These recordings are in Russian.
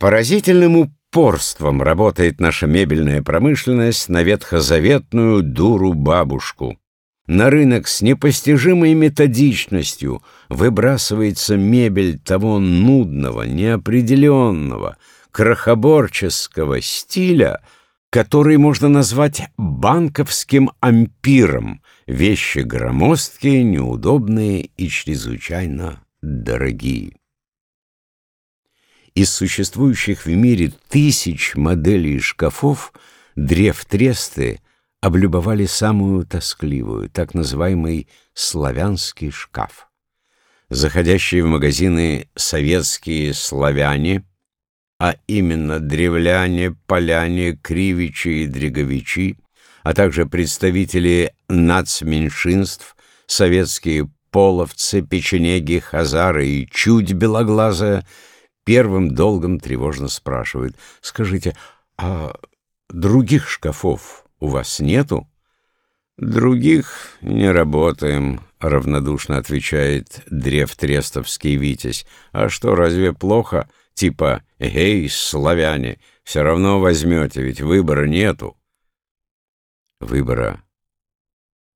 поразительным упорством работает наша мебельная промышленность на ветхозаветную дуру-бабушку. На рынок с непостижимой методичностью выбрасывается мебель того нудного, неопределенного, крохоборческого стиля, который можно назвать банковским ампиром, вещи громоздкие, неудобные и чрезвычайно дорогие. Из существующих в мире тысяч моделей шкафов древ Тресты облюбовали самую тоскливую, так называемый славянский шкаф. Заходящие в магазины советские славяне, а именно древляне, поляне, кривичи и дреговичи, а также представители нацменьшинств, советские половцы, печенеги, хазары и чуть белоглазая — первым долгом тревожно спрашивает. «Скажите, а других шкафов у вас нету?» «Других не работаем», — равнодушно отвечает древ Трестовский Витязь. «А что, разве плохо? Типа, эй, славяне, все равно возьмете, ведь выбора нету». Выбора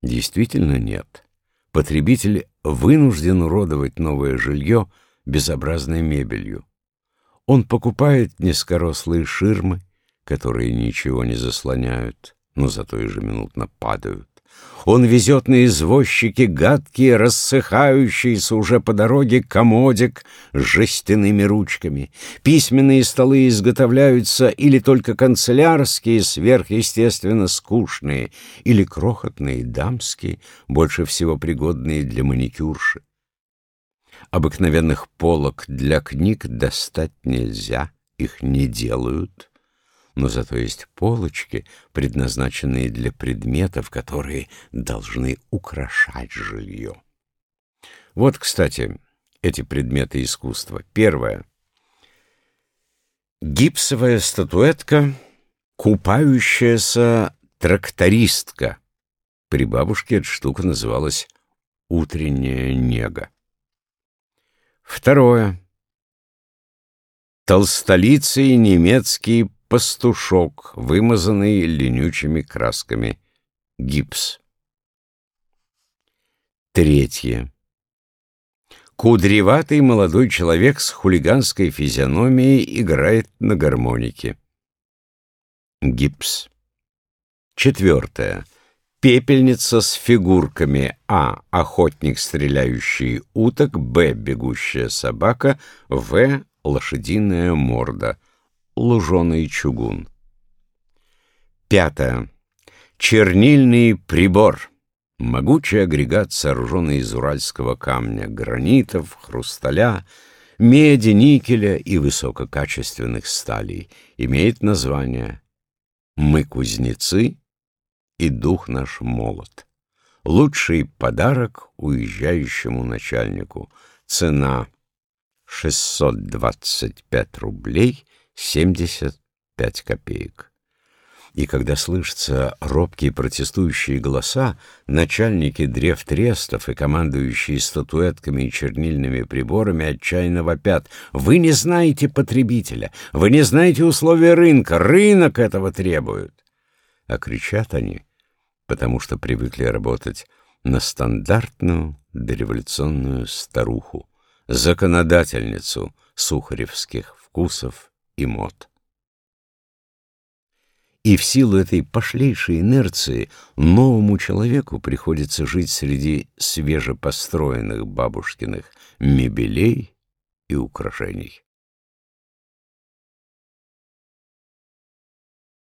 действительно нет. Потребитель вынужден уродовать новое жилье безобразной мебелью. Он покупает низкорослые ширмы, которые ничего не заслоняют, но зато ежеминутно падают. Он везет на извозчике гадкие, рассыхающиеся уже по дороге комодик с жестяными ручками. Письменные столы изготовляются или только канцелярские, сверхъестественно скучные, или крохотные дамские, больше всего пригодные для маникюрши. Обыкновенных полок для книг достать нельзя, их не делают. Но зато есть полочки, предназначенные для предметов, которые должны украшать жилье. Вот, кстати, эти предметы искусства. Первое. Гипсовая статуэтка, купающаяся трактористка. При бабушке эта штука называлась «утренняя нега». Второе. Толстолицый немецкий пастушок, вымазанный ленючими красками. Гипс. Третье. Кудреватый молодой человек с хулиганской физиономией играет на гармонике. Гипс. Четвертое пепельница с фигурками А. Охотник, стреляющий уток, Б. Бегущая собака, В. Лошадиная морда, луженый чугун. Пятое. Чернильный прибор. Могучий агрегат, сооруженный из уральского камня, гранитов, хрусталя, меди, никеля и высококачественных сталей. Имеет название «Мы кузнецы» и дух наш молод. Лучший подарок уезжающему начальнику. Цена 625 рублей 75 копеек. И когда слышатся робкие протестующие голоса, начальники древ трестов и командующие статуэтками и чернильными приборами отчаянно вопят. «Вы не знаете потребителя! Вы не знаете условия рынка! Рынок этого требует!» А кричат они, потому что привыкли работать на стандартную дореволюционную старуху, законодательницу сухаревских вкусов и мод. И в силу этой пошлейшей инерции новому человеку приходится жить среди свежепостроенных бабушкиных мебелей и украшений.